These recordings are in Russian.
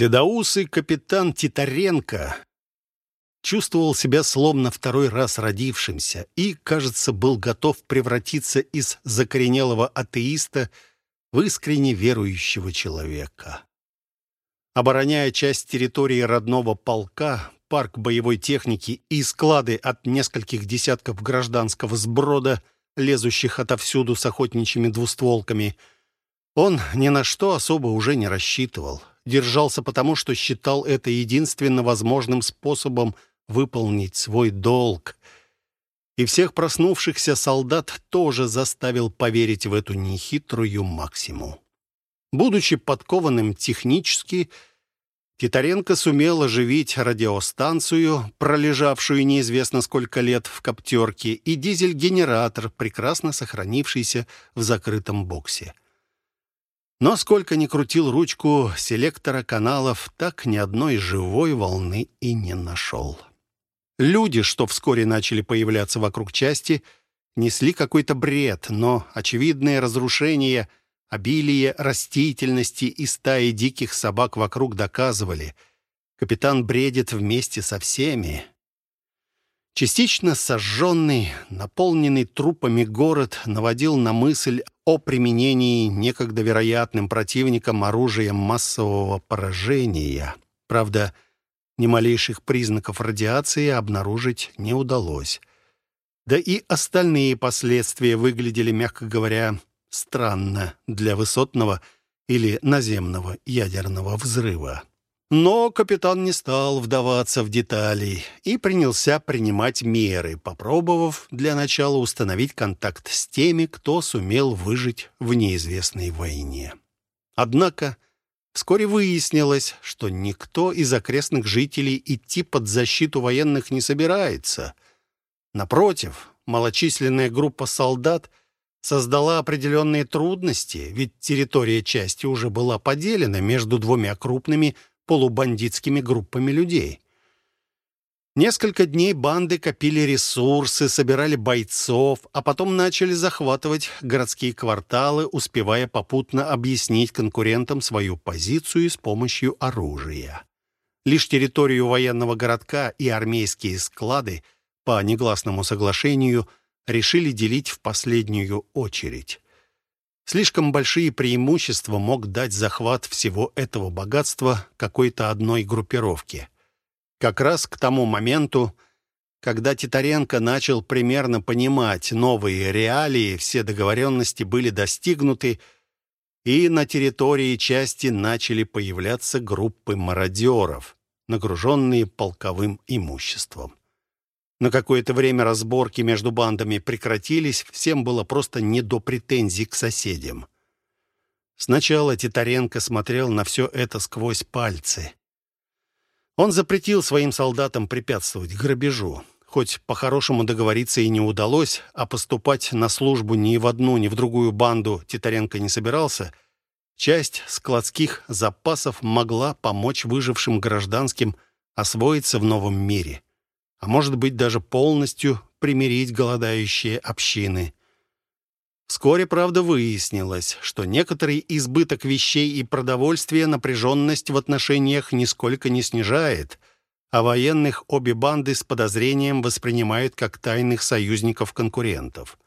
Седоусый капитан Титаренко чувствовал себя словно второй раз родившимся и, кажется, был готов превратиться из закоренелого атеиста в искренне верующего человека. Обороняя часть территории родного полка, парк боевой техники и склады от нескольких десятков гражданского сброда, лезущих отовсюду с охотничьими двустволками, он ни на что особо уже не рассчитывал. Держался потому, что считал это единственно возможным способом выполнить свой долг. И всех проснувшихся солдат тоже заставил поверить в эту нехитрую максиму. Будучи подкованным технически, Титаренко сумел оживить радиостанцию, пролежавшую неизвестно сколько лет в коптерке, и дизель-генератор, прекрасно сохранившийся в закрытом боксе. Но сколько ни крутил ручку селектора каналов, так ни одной живой волны и не нашел. Люди, что вскоре начали появляться вокруг части, несли какой-то бред, но очевидные разрушения, обилие растительности и стаи диких собак вокруг доказывали. Капитан бредит вместе со всеми. Частично сожженный, наполненный трупами город наводил на мысль о применении некогда вероятным противником оружия массового поражения. Правда, ни малейших признаков радиации обнаружить не удалось. Да и остальные последствия выглядели, мягко говоря, странно для высотного или наземного ядерного взрыва. Но капитан не стал вдаваться в детали и принялся принимать меры, попробовав для начала установить контакт с теми, кто сумел выжить в неизвестной войне. Однако вскоре выяснилось, что никто из окрестных жителей идти под защиту военных не собирается. Напротив, малочисленная группа солдат создала определенные трудности, ведь территория части уже была поделена между двумя крупными полубандитскими группами людей. Несколько дней банды копили ресурсы, собирали бойцов, а потом начали захватывать городские кварталы, успевая попутно объяснить конкурентам свою позицию с помощью оружия. Лишь территорию военного городка и армейские склады по негласному соглашению решили делить в последнюю очередь. Слишком большие преимущества мог дать захват всего этого богатства какой-то одной группировке. Как раз к тому моменту, когда Титаренко начал примерно понимать новые реалии, все договоренности были достигнуты, и на территории части начали появляться группы мародеров, нагруженные полковым имуществом. На какое-то время разборки между бандами прекратились, всем было просто не до претензий к соседям. Сначала Титаренко смотрел на все это сквозь пальцы. Он запретил своим солдатам препятствовать грабежу. Хоть по-хорошему договориться и не удалось, а поступать на службу ни в одну, ни в другую банду Титаренко не собирался, часть складских запасов могла помочь выжившим гражданским освоиться в новом мире а может быть даже полностью примирить голодающие общины. Вскоре, правда, выяснилось, что некоторый избыток вещей и продовольствия напряженность в отношениях нисколько не снижает, а военных обе банды с подозрением воспринимают как тайных союзников-конкурентов.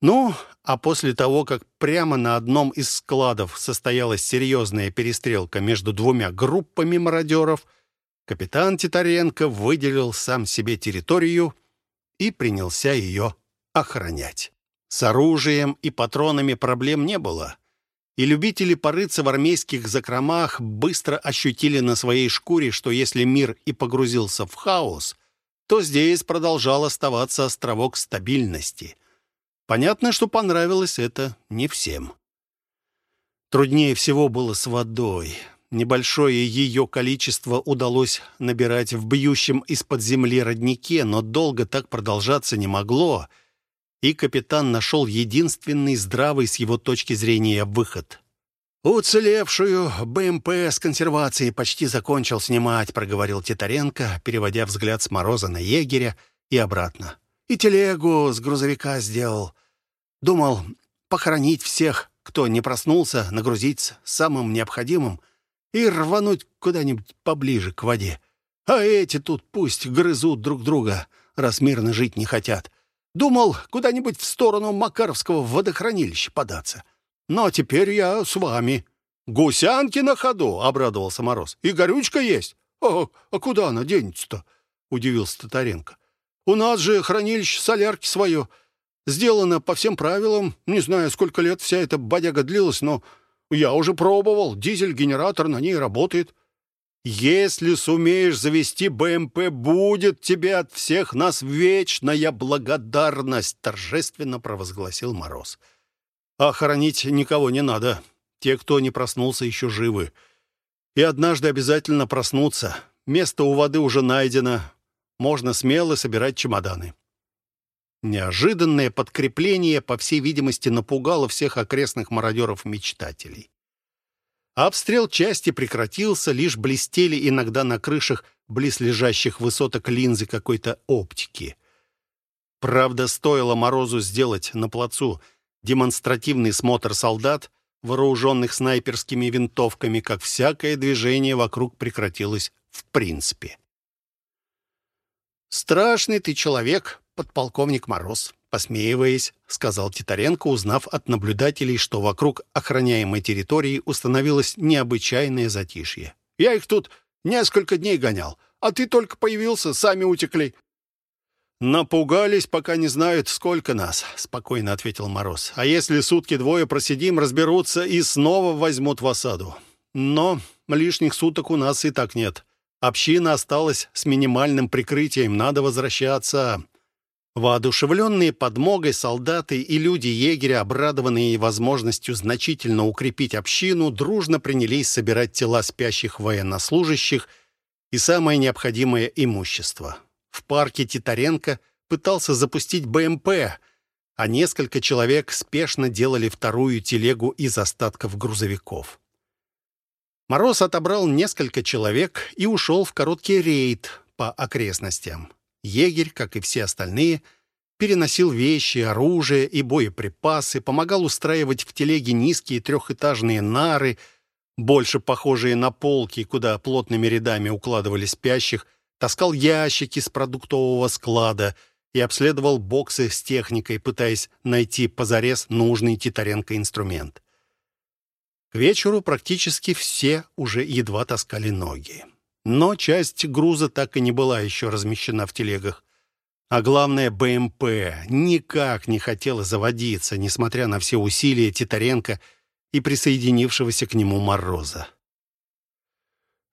Ну, а после того, как прямо на одном из складов состоялась серьезная перестрелка между двумя группами мародеров – капитан Титаренко выделил сам себе территорию и принялся ее охранять. С оружием и патронами проблем не было, и любители порыться в армейских закромах быстро ощутили на своей шкуре, что если мир и погрузился в хаос, то здесь продолжал оставаться островок стабильности. Понятно, что понравилось это не всем. Труднее всего было с водой. Небольшое ее количество удалось набирать в бьющем из-под земли роднике, но долго так продолжаться не могло, и капитан нашел единственный здравый с его точки зрения выход. «Уцелевшую БМП с консервацией почти закончил снимать», — проговорил Титаренко, переводя взгляд с Мороза на егеря и обратно. «И телегу с грузовика сделал. Думал похоронить всех, кто не проснулся, нагрузить самым необходимым — и рвануть куда-нибудь поближе к воде. А эти тут пусть грызут друг друга, раз мирно жить не хотят. Думал, куда-нибудь в сторону Макаровского водохранилища податься. Но теперь я с вами». «Гусянки на ходу!» — обрадовался Мороз. «И горючка есть!» «А, а куда она денется-то?» — удивился Татаренко. «У нас же хранилище солярки свое. Сделано по всем правилам. Не знаю, сколько лет вся эта бодяга длилась, но я уже пробовал. Дизель-генератор на ней работает». «Если сумеешь завести БМП, будет тебе от всех нас вечная благодарность!» — торжественно провозгласил Мороз. «А хоронить никого не надо. Те, кто не проснулся, еще живы. И однажды обязательно проснутся. Место у воды уже найдено. Можно смело собирать чемоданы». Неожиданное подкрепление, по всей видимости, напугало всех окрестных мародеров-мечтателей. Обстрел части прекратился, лишь блестели иногда на крышах близлежащих высоток линзы какой-то оптики. Правда, стоило Морозу сделать на плацу демонстративный смотр солдат, вооруженных снайперскими винтовками, как всякое движение вокруг прекратилось в принципе. «Страшный ты человек, подполковник Мороз», посмеиваясь, сказал Титаренко, узнав от наблюдателей, что вокруг охраняемой территории установилось необычайное затишье. «Я их тут несколько дней гонял, а ты только появился, сами утекли». «Напугались, пока не знают, сколько нас», — спокойно ответил Мороз. «А если сутки двое просидим, разберутся и снова возьмут в осаду. Но лишних суток у нас и так нет. Община осталась с минимальным прикрытием, надо возвращаться». Воодушевленные подмогой солдаты и люди егеря, обрадованные возможностью значительно укрепить общину, дружно принялись собирать тела спящих военнослужащих и самое необходимое имущество в парке Титаренко пытался запустить БМП, а несколько человек спешно делали вторую телегу из остатков грузовиков. Мороз отобрал несколько человек и ушел в короткий рейд по окрестностям. Егерь, как и все остальные, переносил вещи, оружие и боеприпасы, помогал устраивать в телеге низкие трехэтажные нары, больше похожие на полки, куда плотными рядами укладывали спящих, таскал ящики с продуктового склада и обследовал боксы с техникой, пытаясь найти позарез нужный Титаренко инструмент. К вечеру практически все уже едва таскали ноги. Но часть груза так и не была еще размещена в телегах. А главное, БМП никак не хотела заводиться, несмотря на все усилия Титаренко и присоединившегося к нему Мороза.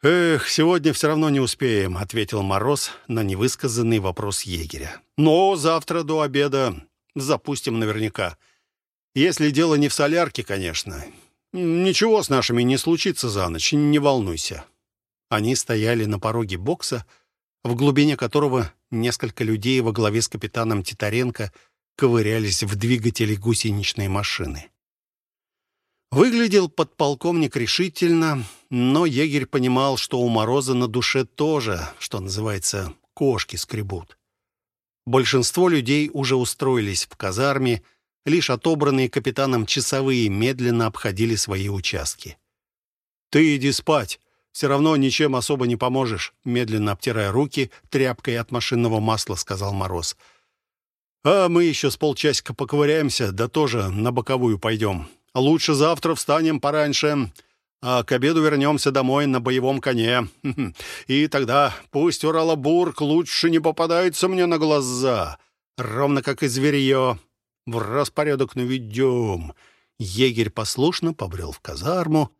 «Эх, сегодня все равно не успеем», — ответил Мороз на невысказанный вопрос егеря. «Но завтра до обеда запустим наверняка. Если дело не в солярке, конечно. Ничего с нашими не случится за ночь, не волнуйся». Они стояли на пороге бокса, в глубине которого несколько людей во главе с капитаном Титаренко ковырялись в двигателе гусеничной машины. Выглядел подполковник решительно, но егерь понимал, что у Мороза на душе тоже, что называется, кошки скребут. Большинство людей уже устроились в казарме, лишь отобранные капитаном часовые медленно обходили свои участки. «Ты иди спать, все равно ничем особо не поможешь», медленно обтирая руки тряпкой от машинного масла, сказал Мороз. «А мы еще с полчасика поковыряемся, да тоже на боковую пойдем. Лучше завтра встанем пораньше, а к обеду вернемся домой на боевом коне. И тогда пусть Уралабург лучше не попадается мне на глаза, ровно как и зверье. В распорядок наведем». Егерь послушно побрел в казарму.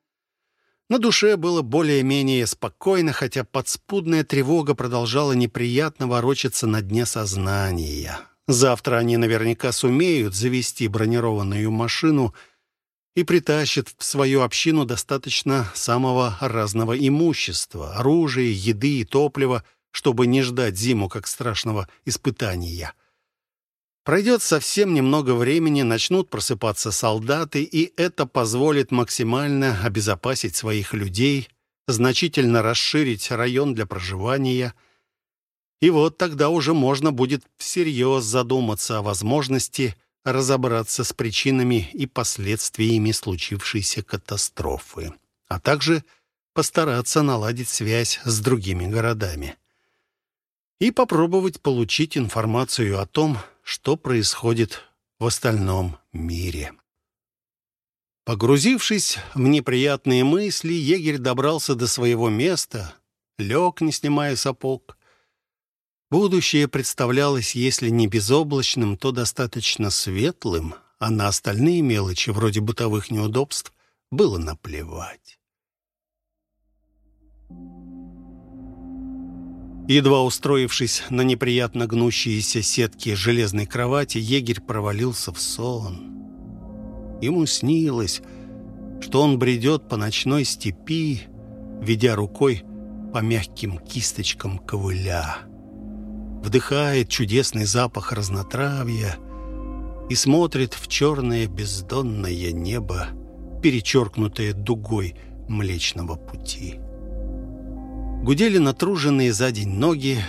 На душе было более-менее спокойно, хотя подспудная тревога продолжала неприятно ворочаться на дне сознания. Завтра они наверняка сумеют завести бронированную машину — и притащит в свою общину достаточно самого разного имущества, оружия, еды и топлива, чтобы не ждать зиму как страшного испытания. Пройдет совсем немного времени, начнут просыпаться солдаты, и это позволит максимально обезопасить своих людей, значительно расширить район для проживания. И вот тогда уже можно будет всерьез задуматься о возможности разобраться с причинами и последствиями случившейся катастрофы, а также постараться наладить связь с другими городами и попробовать получить информацию о том, что происходит в остальном мире. Погрузившись в неприятные мысли, егерь добрался до своего места, лег, не снимая сапог. Будущее представлялось, если не безоблачным, то достаточно светлым, а на остальные мелочи, вроде бытовых неудобств, было наплевать. Едва устроившись на неприятно гнущиеся сетки железной кровати, егерь провалился в сон. Ему снилось, что он бредет по ночной степи, ведя рукой по мягким кисточкам ковыля. Вдыхает чудесный запах разнотравья и смотрит в черное бездонное небо, перечеркнутое дугой Млечного Пути. Гудели натруженные за день ноги,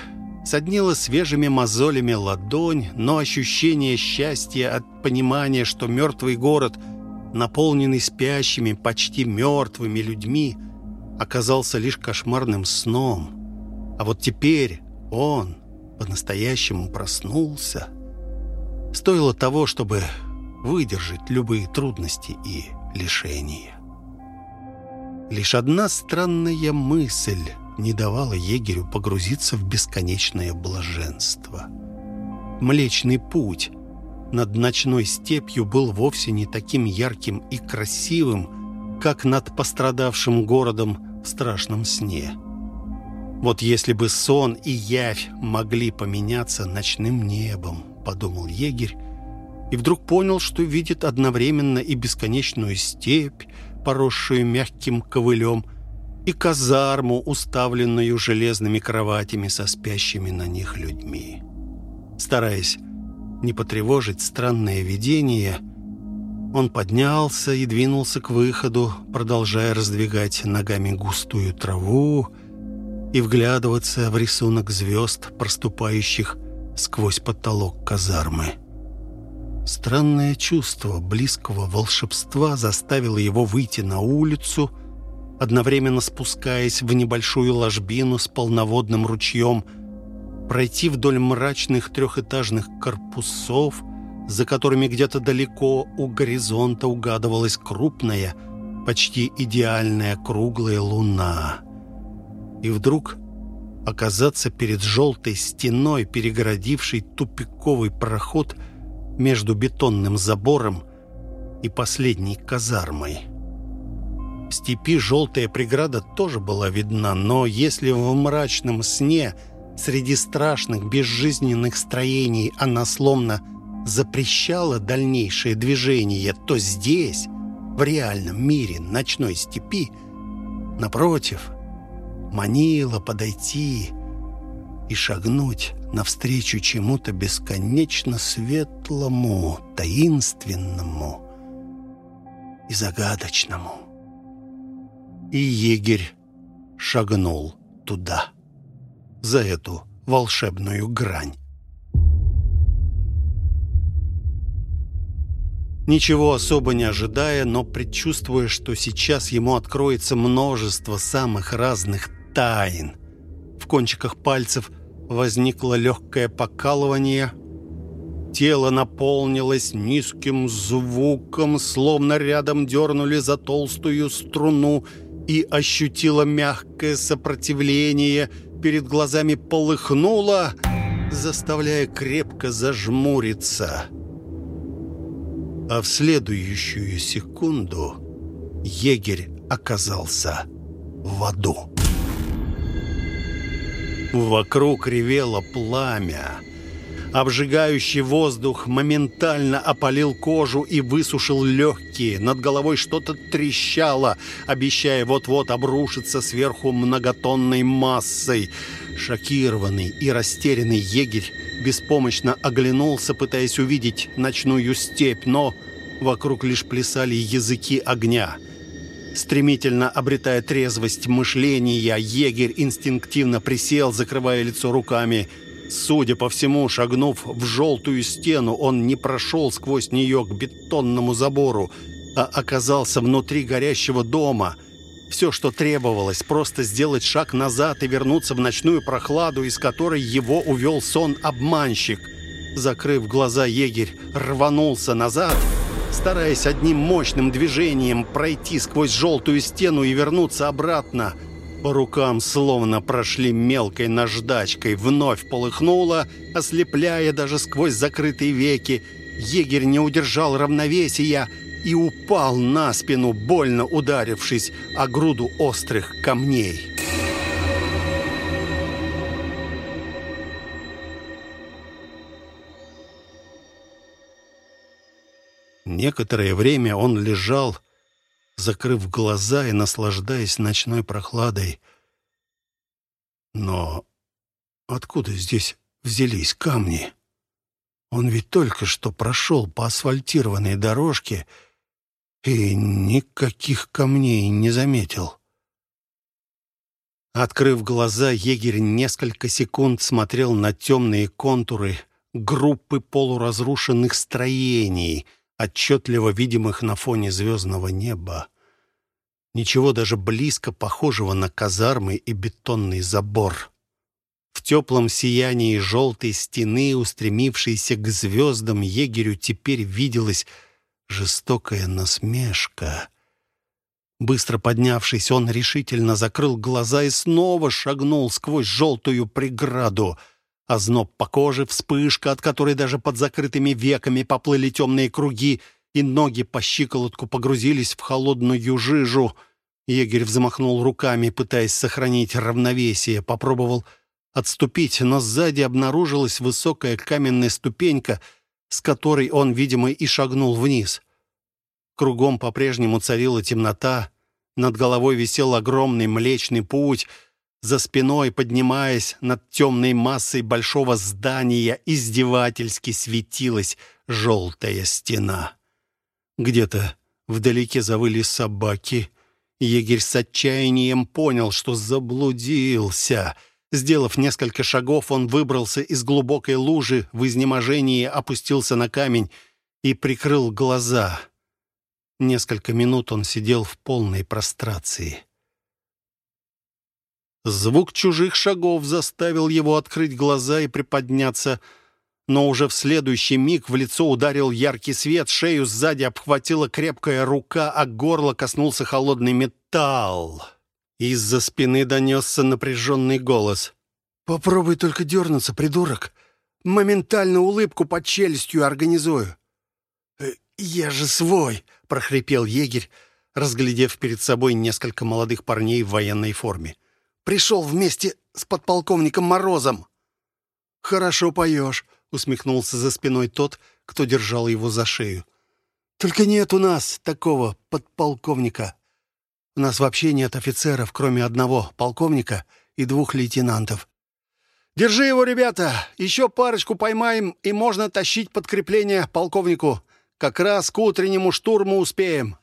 соднила свежими мозолями ладонь, но ощущение счастья от понимания, что мертвый город, наполненный спящими, почти мертвыми людьми, оказался лишь кошмарным сном. А вот теперь он по-настоящему проснулся. Стоило того, чтобы выдержать любые трудности и лишения. Лишь одна странная мысль не давала егерю погрузиться в бесконечное блаженство. Млечный путь над ночной степью был вовсе не таким ярким и красивым, как над пострадавшим городом в страшном сне. Вот если бы сон и явь могли поменяться ночным небом, подумал егерь, и вдруг понял, что видит одновременно и бесконечную степь, поросшую мягким ковылем, и казарму, уставленную железными кроватями со спящими на них людьми. Стараясь не потревожить странное видение, он поднялся и двинулся к выходу, продолжая раздвигать ногами густую траву и вглядываться в рисунок звезд, проступающих сквозь потолок казармы. Странное чувство близкого волшебства заставило его выйти на улицу — одновременно спускаясь в небольшую ложбину с полноводным ручьем, пройти вдоль мрачных трехэтажных корпусов, за которыми где-то далеко у горизонта угадывалась крупная, почти идеальная круглая луна. И вдруг оказаться перед желтой стеной, перегородившей тупиковый проход между бетонным забором и последней казармой. В степи желтая преграда тоже была видна, но если в мрачном сне среди страшных безжизненных строений она словно запрещала дальнейшее движение, то здесь, в реальном мире ночной степи, напротив, манила подойти и шагнуть навстречу чему-то бесконечно светлому, таинственному и загадочному и егерь шагнул туда, за эту волшебную грань. Ничего особо не ожидая, но предчувствуя, что сейчас ему откроется множество самых разных тайн. В кончиках пальцев возникло легкое покалывание. Тело наполнилось низким звуком, словно рядом дернули за толстую струну — и ощутила мягкое сопротивление, перед глазами полыхнуло, заставляя крепко зажмуриться. А в следующую секунду егерь оказался в аду. Вокруг ревело пламя, Обжигающий воздух моментально опалил кожу и высушил легкие. Над головой что-то трещало, обещая вот-вот обрушиться сверху многотонной массой. Шокированный и растерянный егерь беспомощно оглянулся, пытаясь увидеть ночную степь, но вокруг лишь плясали языки огня. Стремительно обретая трезвость мышления, егерь инстинктивно присел, закрывая лицо руками – Судя по всему, шагнув в желтую стену, он не прошел сквозь нее к бетонному забору, а оказался внутри горящего дома. Все, что требовалось, просто сделать шаг назад и вернуться в ночную прохладу, из которой его увел сон-обманщик. Закрыв глаза, егерь рванулся назад, стараясь одним мощным движением пройти сквозь желтую стену и вернуться обратно. По рукам словно прошли мелкой наждачкой, вновь полыхнуло, ослепляя даже сквозь закрытые веки. Егерь не удержал равновесия — и упал на спину, больно ударившись о груду острых камней. Некоторое время он лежал, закрыв глаза и наслаждаясь ночной прохладой. Но откуда здесь взялись камни? Он ведь только что прошел по асфальтированной дорожке и никаких камней не заметил. Открыв глаза, егерь несколько секунд смотрел на темные контуры группы полуразрушенных строений, отчетливо видимых на фоне звездного неба. Ничего даже близко похожего на казармы и бетонный забор. В теплом сиянии желтой стены, устремившейся к звездам, егерю теперь виделась жестокая насмешка. Быстро поднявшись, он решительно закрыл глаза и снова шагнул сквозь желтую преграду. Озноб по коже, вспышка, от которой даже под закрытыми веками поплыли темные круги, и ноги по щиколотку погрузились в холодную жижу. Егерь взмахнул руками, пытаясь сохранить равновесие, попробовал отступить, но сзади обнаружилась высокая каменная ступенька — с которой он, видимо, и шагнул вниз. Кругом по-прежнему царила темнота, над головой висел огромный млечный путь, за спиной, поднимаясь над темной массой большого здания, издевательски светилась желтая стена. Где-то вдалеке завыли собаки. Егерь с отчаянием понял, что заблудился — Сделав несколько шагов, он выбрался из глубокой лужи, в изнеможении опустился на камень и прикрыл глаза. Несколько минут он сидел в полной прострации. Звук чужих шагов заставил его открыть глаза и приподняться, но уже в следующий миг в лицо ударил яркий свет, шею сзади обхватила крепкая рука, а горло коснулся холодный металл. Из-за спины донесся напряженный голос. «Попробуй только дернуться, придурок. Моментально улыбку под челюстью организую». «Э, «Я же свой!» — прохрипел егерь, разглядев перед собой несколько молодых парней в военной форме. «Пришел вместе с подполковником Морозом». «Хорошо поешь», — усмехнулся за спиной тот, кто держал его за шею. «Только нет у нас такого подполковника». У нас вообще нет офицеров, кроме одного полковника и двух лейтенантов. Держи его, ребята! Еще парочку поймаем, и можно тащить подкрепление полковнику. Как раз к утреннему штурму успеем».